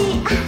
the